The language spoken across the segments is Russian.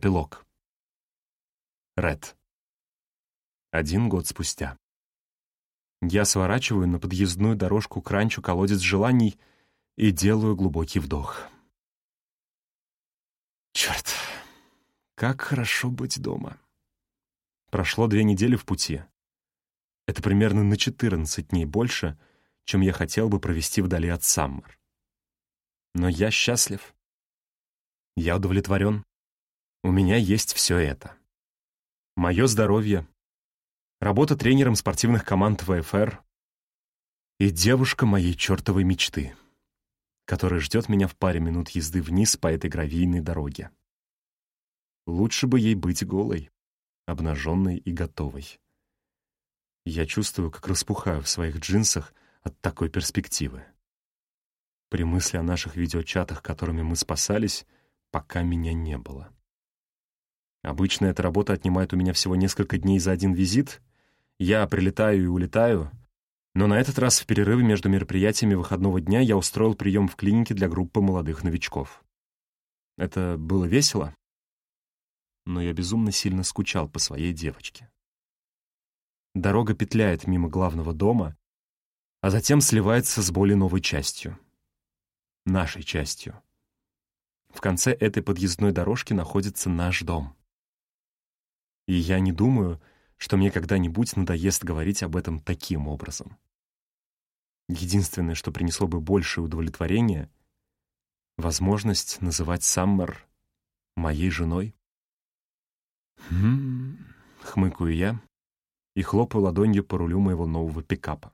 Эпилог. Ред. Один год спустя. Я сворачиваю на подъездную дорожку к ранчу колодец желаний и делаю глубокий вдох. Черт, как хорошо быть дома. Прошло две недели в пути. Это примерно на 14 дней больше, чем я хотел бы провести вдали от Саммер. Но я счастлив. Я удовлетворен. У меня есть все это. Мое здоровье, работа тренером спортивных команд ВФР и девушка моей чертовой мечты, которая ждет меня в паре минут езды вниз по этой гравийной дороге. Лучше бы ей быть голой, обнаженной и готовой. Я чувствую, как распухаю в своих джинсах от такой перспективы. При мысли о наших видеочатах, которыми мы спасались, пока меня не было. Обычно эта работа отнимает у меня всего несколько дней за один визит. Я прилетаю и улетаю. Но на этот раз в перерыве между мероприятиями выходного дня я устроил прием в клинике для группы молодых новичков. Это было весело, но я безумно сильно скучал по своей девочке. Дорога петляет мимо главного дома, а затем сливается с более новой частью. Нашей частью. В конце этой подъездной дорожки находится наш дом. И я не думаю, что мне когда-нибудь надоест говорить об этом таким образом. Единственное, что принесло бы большее удовлетворение — возможность называть Саммер моей женой. «Хм...» — хмыкаю я и хлопаю ладонью по рулю моего нового пикапа.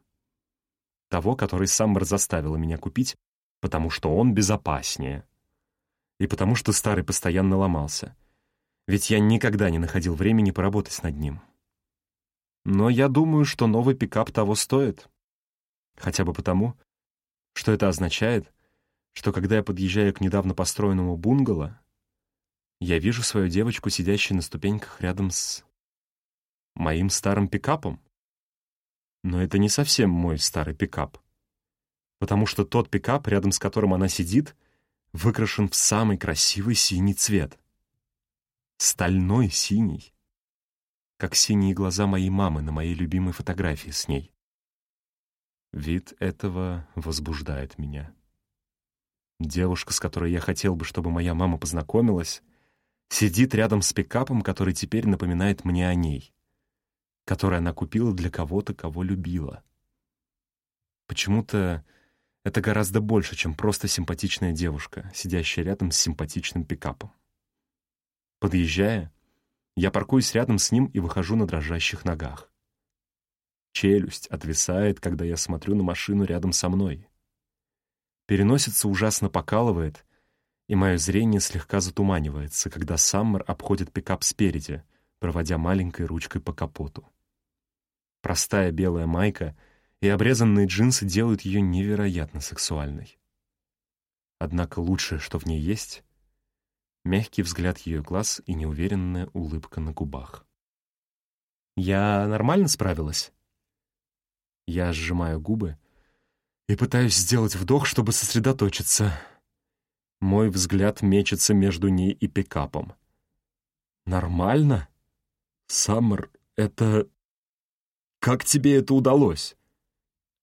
Того, который Саммер заставила меня купить, потому что он безопаснее. И потому что старый постоянно ломался. Ведь я никогда не находил времени поработать над ним. Но я думаю, что новый пикап того стоит. Хотя бы потому, что это означает, что когда я подъезжаю к недавно построенному бунгало, я вижу свою девочку, сидящую на ступеньках рядом с моим старым пикапом. Но это не совсем мой старый пикап, потому что тот пикап, рядом с которым она сидит, выкрашен в самый красивый синий цвет. Стальной синий, как синие глаза моей мамы на моей любимой фотографии с ней. Вид этого возбуждает меня. Девушка, с которой я хотел бы, чтобы моя мама познакомилась, сидит рядом с пикапом, который теперь напоминает мне о ней, который она купила для кого-то, кого любила. Почему-то это гораздо больше, чем просто симпатичная девушка, сидящая рядом с симпатичным пикапом. Подъезжая, я паркуюсь рядом с ним и выхожу на дрожащих ногах. Челюсть отвисает, когда я смотрю на машину рядом со мной. Переносица ужасно покалывает, и мое зрение слегка затуманивается, когда Саммер обходит пикап спереди, проводя маленькой ручкой по капоту. Простая белая майка и обрезанные джинсы делают ее невероятно сексуальной. Однако лучшее, что в ней есть — мягкий взгляд ее глаз и неуверенная улыбка на губах. «Я нормально справилась?» Я сжимаю губы и пытаюсь сделать вдох, чтобы сосредоточиться — мой взгляд мечется между ней и пикапом. «Нормально? Саммер, это... Как тебе это удалось?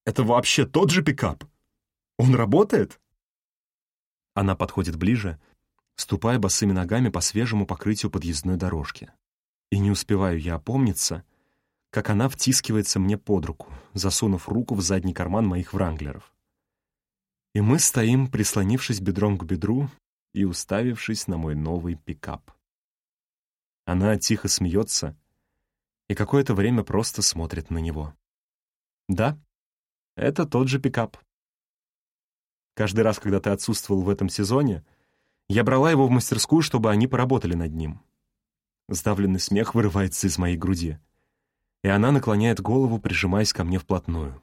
Это вообще тот же пикап? Он работает?» Она подходит ближе, ступая босыми ногами по свежему покрытию подъездной дорожки. И не успеваю я опомниться, как она втискивается мне под руку, засунув руку в задний карман моих вранглеров. И мы стоим, прислонившись бедром к бедру и уставившись на мой новый пикап. Она тихо смеется и какое-то время просто смотрит на него. Да, это тот же пикап. Каждый раз, когда ты отсутствовал в этом сезоне, я брала его в мастерскую, чтобы они поработали над ним. Сдавленный смех вырывается из моей груди, и она наклоняет голову, прижимаясь ко мне вплотную.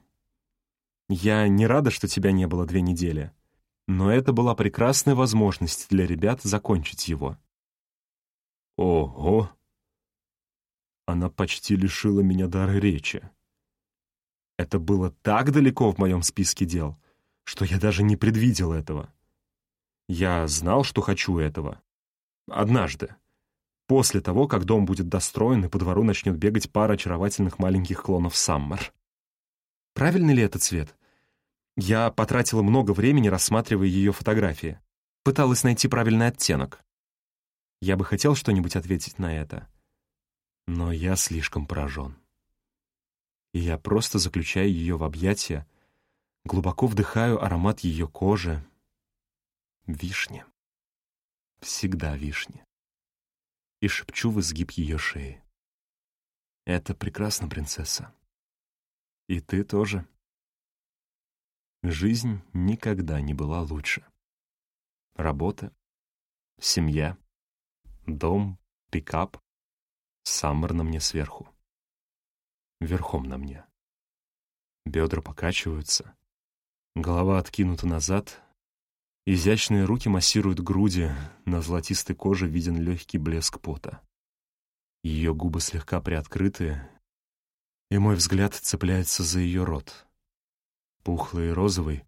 Я не рада, что тебя не было две недели, но это была прекрасная возможность для ребят закончить его. Ого! Она почти лишила меня дара речи. Это было так далеко в моем списке дел, что я даже не предвидел этого. Я знал, что хочу этого. Однажды. после того, как дом будет достроен и по двору начнет бегать пара очаровательных маленьких клонов Саммер. Правильный ли это цвет? Я потратила много времени, рассматривая ее фотографии. Пыталась найти правильный оттенок. Я бы хотел что-нибудь ответить на это, но я слишком поражен. И я просто заключаю ее в объятия, глубоко вдыхаю аромат ее кожи. Вишни. Всегда вишни. И шепчу в изгиб ее шеи. Это прекрасно, принцесса. И ты тоже. Жизнь никогда не была лучше. Работа, семья, дом, пикап, Саммер на мне сверху. Верхом на мне. Бедра покачиваются, голова откинута назад, изящные руки массируют груди, на золотистой коже виден легкий блеск пота. Ее губы слегка приоткрыты, и мой взгляд цепляется за ее рот. Пухлый и розовый,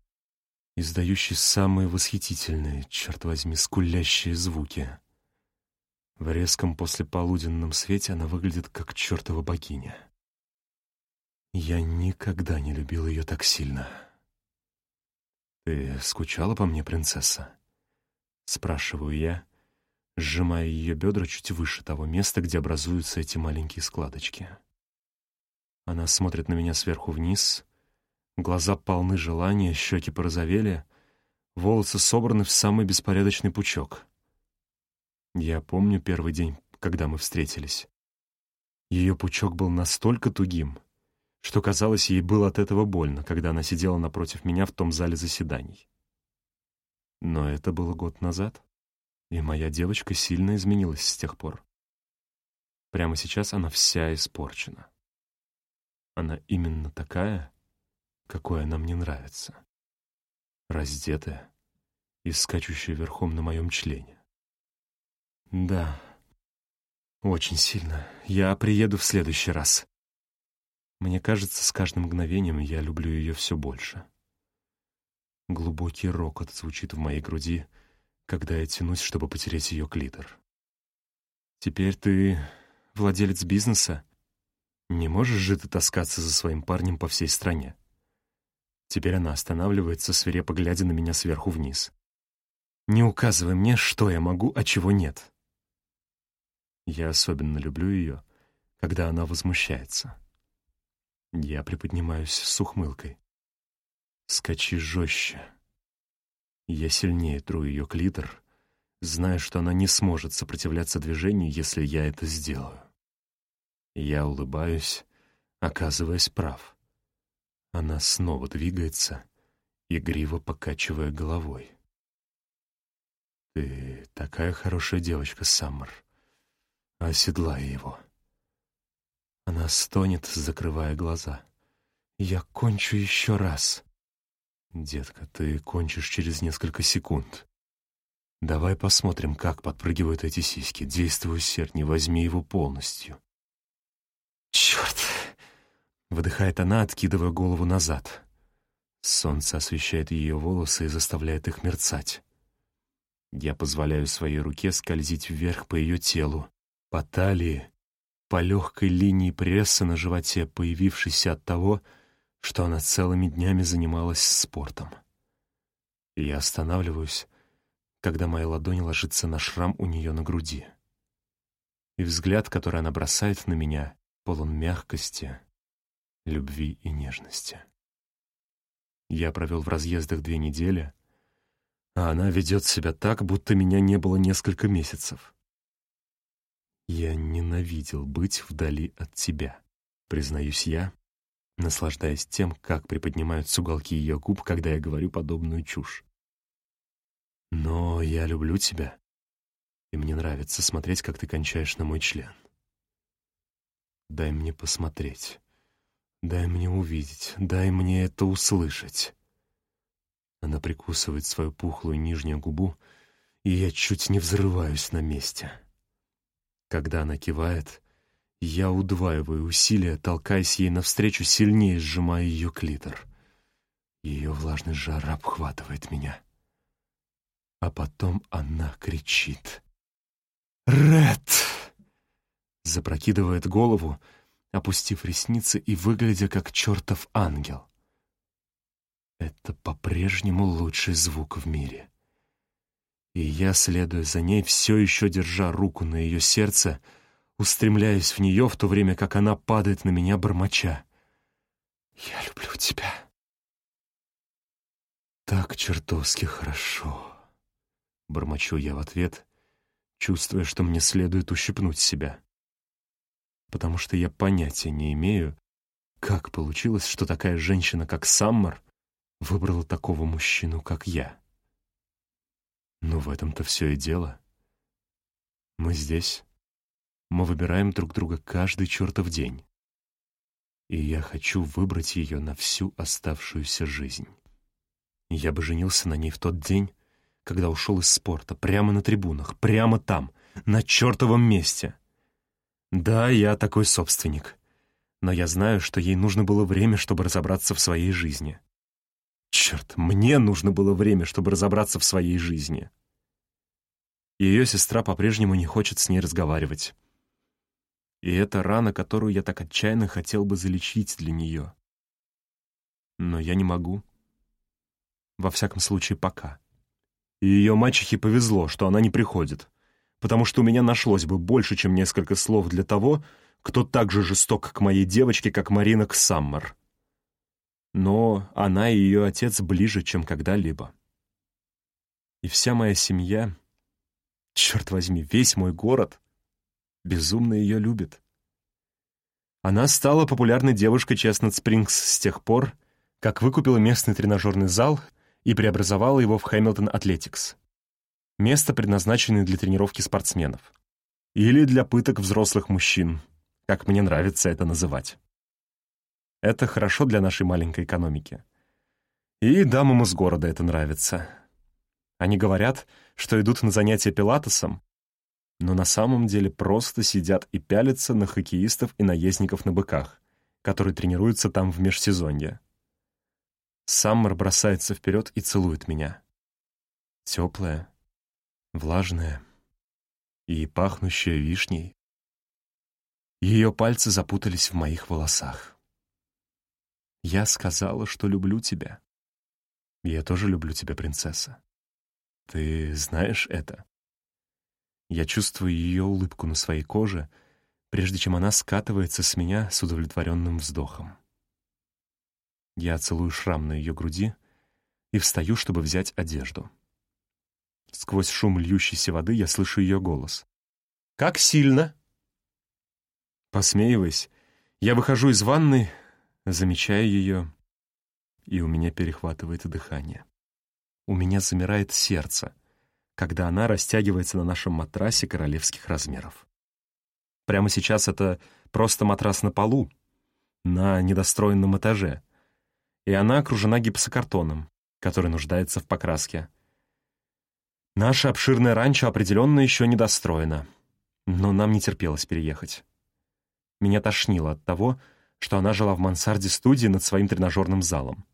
издающий самые восхитительные, черт возьми, скулящие звуки. В резком послеполуденном свете она выглядит как чертова богиня. Я никогда не любил ее так сильно. «Ты скучала по мне, принцесса?» Спрашиваю я, сжимая ее бедра чуть выше того места, где образуются эти маленькие складочки. Она смотрит на меня сверху вниз, глаза полны желания, щеки порозовели, волосы собраны в самый беспорядочный пучок — я помню первый день, когда мы встретились. Ее пучок был настолько тугим, что, казалось, ей было от этого больно, когда она сидела напротив меня в том зале заседаний. Но это было год назад, и моя девочка сильно изменилась с тех пор. Прямо сейчас она вся испорчена. Она именно такая, какой она мне нравится. Раздетая и скачущая верхом на моем члене. Да, очень сильно. Я приеду в следующий раз. Мне кажется, с каждым мгновением я люблю ее все больше. Глубокий рокот звучит в моей груди, когда я тянусь, чтобы потереть ее клитор. Теперь ты владелец бизнеса. Не можешь же ты таскаться за своим парнем по всей стране. Теперь она останавливается, свирепо глядя на меня сверху вниз. Не указывай мне, что я могу, а чего нет. Я особенно люблю ее, когда она возмущается. Я приподнимаюсь с ухмылкой. Скачи жестче. Я сильнее тру ее клитор, зная, что она не сможет сопротивляться движению, если я это сделаю. Я улыбаюсь, оказываясь прав. Она снова двигается, игриво покачивая головой. «Ты такая хорошая девочка, Саммер оседлая его. Она стонет, закрывая глаза. «Я кончу еще раз». «Детка, ты кончишь через несколько секунд. Давай посмотрим, как подпрыгивают эти сиськи. Действуй усерднее, возьми его полностью». «Черт!» — выдыхает она, откидывая голову назад. Солнце освещает ее волосы и заставляет их мерцать. Я позволяю своей руке скользить вверх по ее телу, по талии, по легкой линии пресса на животе, появившейся от того, что она целыми днями занималась спортом. я останавливаюсь, когда моя ладонь ложится на шрам у нее на груди. И взгляд, который она бросает на меня, полон мягкости, любви и нежности. Я провел в разъездах две недели, а она ведет себя так, будто меня не было несколько месяцев. Я ненавидел быть вдали от тебя, признаюсь я, наслаждаясь тем, как приподнимаются уголки ее губ, когда я говорю подобную чушь. Но я люблю тебя, и мне нравится смотреть, как ты кончаешь на мой член. Дай мне посмотреть, дай мне увидеть, дай мне это услышать. Она прикусывает свою пухлую нижнюю губу, и я чуть не взрываюсь на месте. Когда она кивает, я удваиваю усилия, толкаясь ей навстречу, сильнее сжимая ее клитор. Ее влажный жар обхватывает меня. А потом она кричит. «Ред!» запрокидывает голову, опустив ресницы и выглядя как чертов ангел. Это по-прежнему лучший звук в мире. И я, следуя за ней, все еще держа руку на ее сердце, устремляюсь в нее, в то время как она падает на меня, бормоча. «Я люблю тебя». «Так чертовски хорошо», — бормочу я в ответ, чувствуя, что мне следует ущипнуть себя. Потому что я понятия не имею, как получилось, что такая женщина, как Саммер, выбрала такого мужчину, как я. Но в этом-то все и дело. Мы здесь. Мы выбираем друг друга каждый чертов день. И я хочу выбрать ее на всю оставшуюся жизнь. Я бы женился на ней в тот день, когда ушел из спорта, прямо на трибунах, прямо там, на чертовом месте. Да, я такой собственник. Но я знаю, что ей нужно было время, чтобы разобраться в своей жизни. Черт, мне нужно было время, чтобы разобраться в своей жизни. Ее сестра по-прежнему не хочет с ней разговаривать. И это рана, которую я так отчаянно хотел бы залечить для нее. Но я не могу. Во всяком случае, пока. И ее мачехе повезло, что она не приходит, потому что у меня нашлось бы больше, чем несколько слов для того, кто так же жесток к моей девочке, как Марина к Саммер но она и ее отец ближе, чем когда-либо. И вся моя семья, черт возьми, весь мой город, безумно ее любит. Она стала популярной девушкой Честнет Спрингс с тех пор, как выкупила местный тренажерный зал и преобразовала его в Хэмилтон Атлетикс. Место, предназначенное для тренировки спортсменов. Или для пыток взрослых мужчин, как мне нравится это называть. Это хорошо для нашей маленькой экономики. И дамам из города это нравится. Они говорят, что идут на занятия пилатесом, но на самом деле просто сидят и пялятся на хоккеистов и наездников на быках, которые тренируются там в межсезонье. Саммер бросается вперед и целует меня. Теплая, влажная и пахнущая вишней. Ее пальцы запутались в моих волосах. Я сказала, что люблю тебя. Я тоже люблю тебя, принцесса. Ты знаешь это? Я чувствую ее улыбку на своей коже, прежде чем она скатывается с меня с удовлетворенным вздохом. Я целую шрам на ее груди и встаю, чтобы взять одежду. Сквозь шум льющейся воды я слышу ее голос. «Как сильно?» Посмеиваясь, я выхожу из ванны Замечаю ее, и у меня перехватывает дыхание. У меня замирает сердце, когда она растягивается на нашем матрасе королевских размеров. Прямо сейчас это просто матрас на полу, на недостроенном этаже, и она окружена гипсокартоном, который нуждается в покраске. Наше обширное ранчо определенно еще недостроено, но нам не терпелось переехать. Меня тошнило от того, что она жила в мансарде студии над своим тренажерным залом.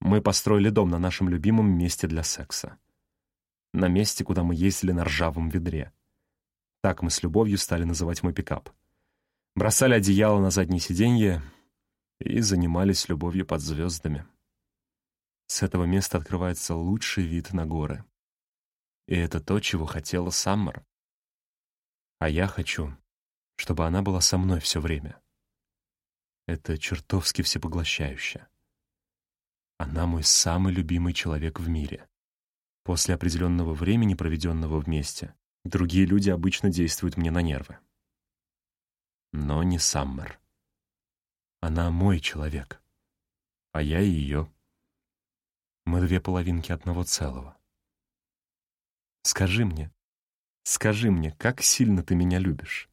Мы построили дом на нашем любимом месте для секса. На месте, куда мы ездили на ржавом ведре. Так мы с любовью стали называть мой пикап. Бросали одеяло на заднее сиденье и занимались любовью под звездами. С этого места открывается лучший вид на горы. И это то, чего хотела Саммер. А я хочу, чтобы она была со мной все время. Это чертовски всепоглощающе. Она мой самый любимый человек в мире. После определенного времени, проведенного вместе, другие люди обычно действуют мне на нервы. Но не Саммер. Она мой человек, а я ее. Мы две половинки одного целого. Скажи мне, скажи мне, как сильно ты меня любишь?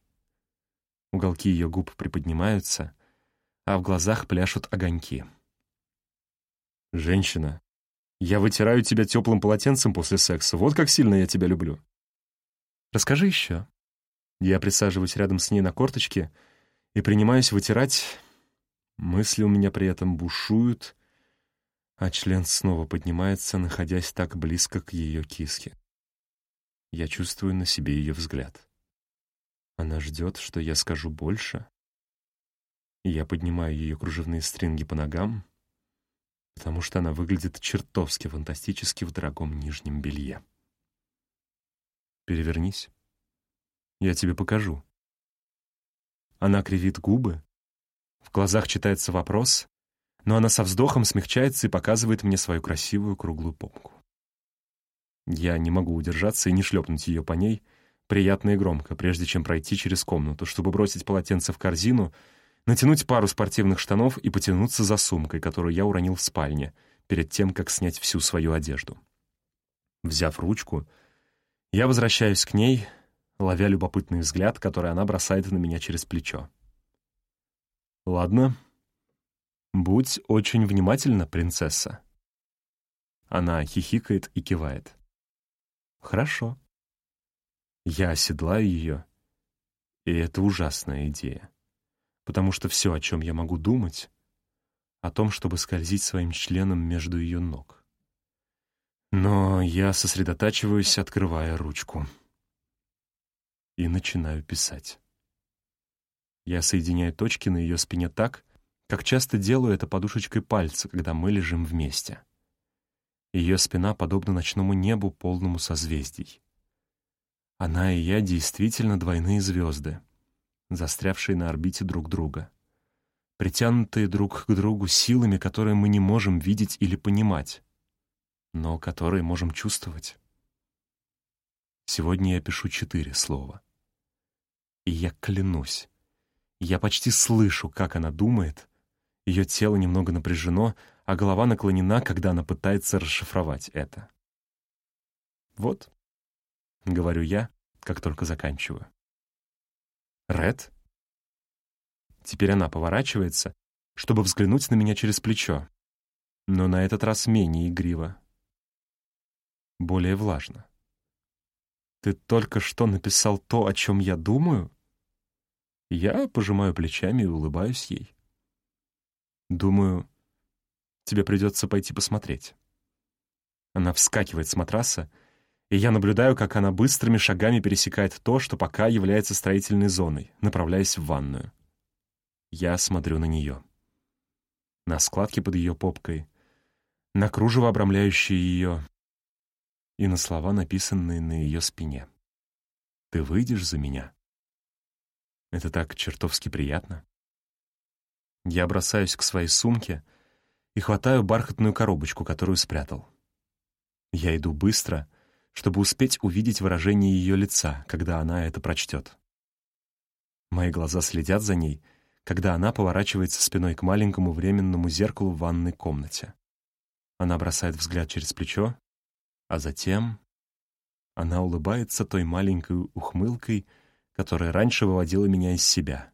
Уголки ее губ приподнимаются, а в глазах пляшут огоньки. «Женщина, я вытираю тебя теплым полотенцем после секса. Вот как сильно я тебя люблю». «Расскажи еще». Я присаживаюсь рядом с ней на корточке и принимаюсь вытирать. Мысли у меня при этом бушуют, а член снова поднимается, находясь так близко к ее киске. Я чувствую на себе ее взгляд. Она ждет, что я скажу больше. Я поднимаю ее кружевные стринги по ногам, потому что она выглядит чертовски фантастически в дорогом нижнем белье. Перевернись. Я тебе покажу. Она кривит губы. В глазах читается вопрос, но она со вздохом смягчается и показывает мне свою красивую круглую попку. Я не могу удержаться и не шлепнуть ее по ней, приятно и громко, прежде чем пройти через комнату, чтобы бросить полотенце в корзину, натянуть пару спортивных штанов и потянуться за сумкой, которую я уронил в спальне, перед тем, как снять всю свою одежду. Взяв ручку, я возвращаюсь к ней, ловя любопытный взгляд, который она бросает на меня через плечо. «Ладно. Будь очень внимательна, принцесса». Она хихикает и кивает. «Хорошо». Я оседлаю ее, и это ужасная идея, потому что все, о чем я могу думать, о том, чтобы скользить своим членом между ее ног. Но я сосредотачиваюсь, открывая ручку и начинаю писать. Я соединяю точки на ее спине так, как часто делаю это подушечкой пальца, когда мы лежим вместе. Ее спина подобна ночному небу, полному созвездий. Она и я действительно двойные звезды, застрявшие на орбите друг друга, притянутые друг к другу силами, которые мы не можем видеть или понимать, но которые можем чувствовать. Сегодня я пишу четыре слова — и я клянусь, я почти слышу, как она думает. Ее тело немного напряжено, а голова наклонена, когда она пытается расшифровать это. «Вот», — говорю я, как только заканчиваю. «Ред?» Теперь она поворачивается, чтобы взглянуть на меня через плечо, но на этот раз менее игриво. Более влажно. «Ты только что написал то, о чем я думаю?» Я пожимаю плечами и улыбаюсь ей. Думаю, тебе придется пойти посмотреть. Она вскакивает с матраса, и я наблюдаю, как она быстрыми шагами пересекает то, что пока является строительной зоной, направляясь в ванную. Я смотрю на нее. На складки под ее попкой, на кружево, обрамляющее ее, и на слова, написанные на ее спине. «Ты выйдешь за меня?» Это так чертовски приятно. Я бросаюсь к своей сумке и хватаю бархатную коробочку, которую спрятал. Я иду быстро, чтобы успеть увидеть выражение ее лица, когда она это прочтет. Мои глаза следят за ней, когда она поворачивается спиной к маленькому временному зеркалу в ванной комнате. Она бросает взгляд через плечо, а затем она улыбается той маленькой ухмылкой, которая раньше выводила меня из себя,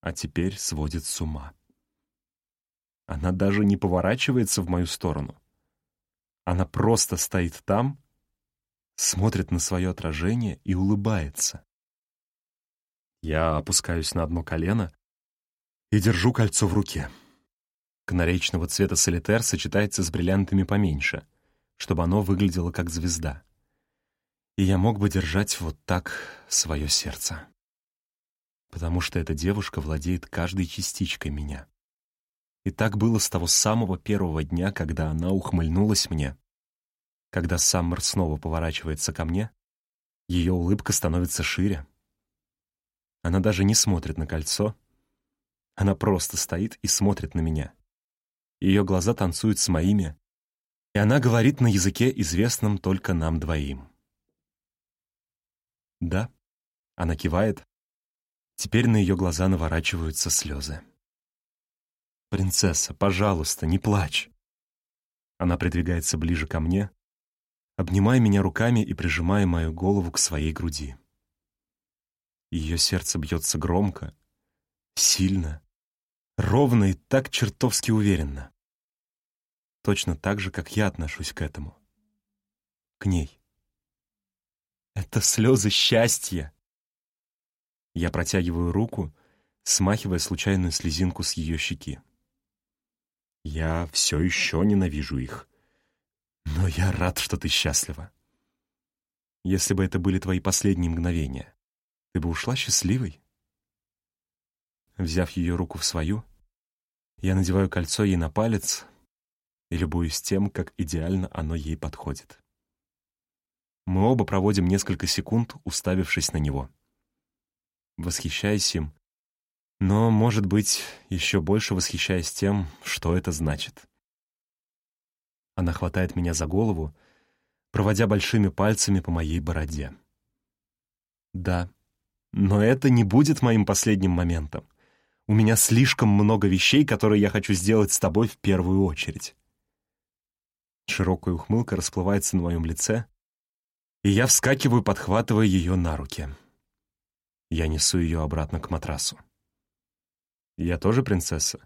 а теперь сводит с ума. Она даже не поворачивается в мою сторону. Она просто стоит там, смотрит на свое отражение и улыбается. Я опускаюсь на одно колено и держу кольцо в руке. Канаречного цвета солитер сочетается с бриллиантами поменьше, чтобы оно выглядело как звезда и я мог бы держать вот так свое сердце. Потому что эта девушка владеет каждой частичкой меня. И так было с того самого первого дня, когда она ухмыльнулась мне. Когда Саммер снова поворачивается ко мне, ее улыбка становится шире. Она даже не смотрит на кольцо. Она просто стоит и смотрит на меня. Ее глаза танцуют с моими, и она говорит на языке, известном только нам двоим. «Да». Она кивает. Теперь на ее глаза наворачиваются слезы. «Принцесса, пожалуйста, не плачь». Она придвигается ближе ко мне, обнимая меня руками и прижимая мою голову к своей груди. Ее сердце бьется громко, сильно, ровно и так чертовски уверенно. Точно так же, как я отношусь к этому. К ней. Это слезы счастья. Я протягиваю руку, смахивая случайную слезинку с ее щеки. Я все еще ненавижу их. Но я рад, что ты счастлива. Если бы это были твои последние мгновения, Ты бы ушла счастливой. Взяв ее руку в свою, я надеваю кольцо ей на палец и любуюсь тем, как идеально оно ей подходит. Мы оба проводим несколько секунд, уставившись на него. Восхищаясь им, но, может быть, еще больше восхищаясь тем, что это значит. Она хватает меня за голову, проводя большими пальцами по моей бороде. Да, но это не будет моим последним моментом. У меня слишком много вещей, которые я хочу сделать с тобой в первую очередь. Широкая ухмылка расплывается на моем лице, и я вскакиваю, подхватывая ее на руки. Я несу ее обратно к матрасу. Я тоже принцесса.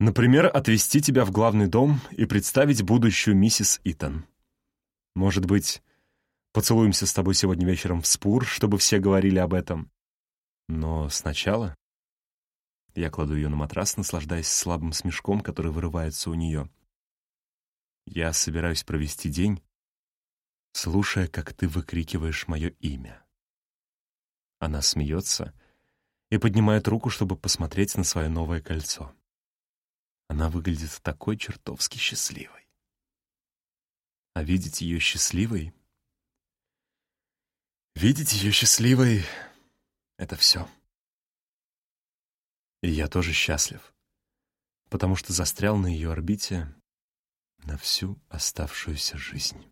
Например, отвезти тебя в главный дом и представить будущую миссис Итан. Может быть, поцелуемся с тобой сегодня вечером в спур, чтобы все говорили об этом. Но сначала... Я кладу ее на матрас, наслаждаясь слабым смешком, который вырывается у нее. Я собираюсь провести день, слушая, как ты выкрикиваешь мое имя. Она смеется и поднимает руку, чтобы посмотреть на свое новое кольцо. Она выглядит такой чертовски счастливой. А видеть ее счастливой... Видеть ее счастливой — это все. И я тоже счастлив, потому что застрял на ее орбите на всю оставшуюся жизнь.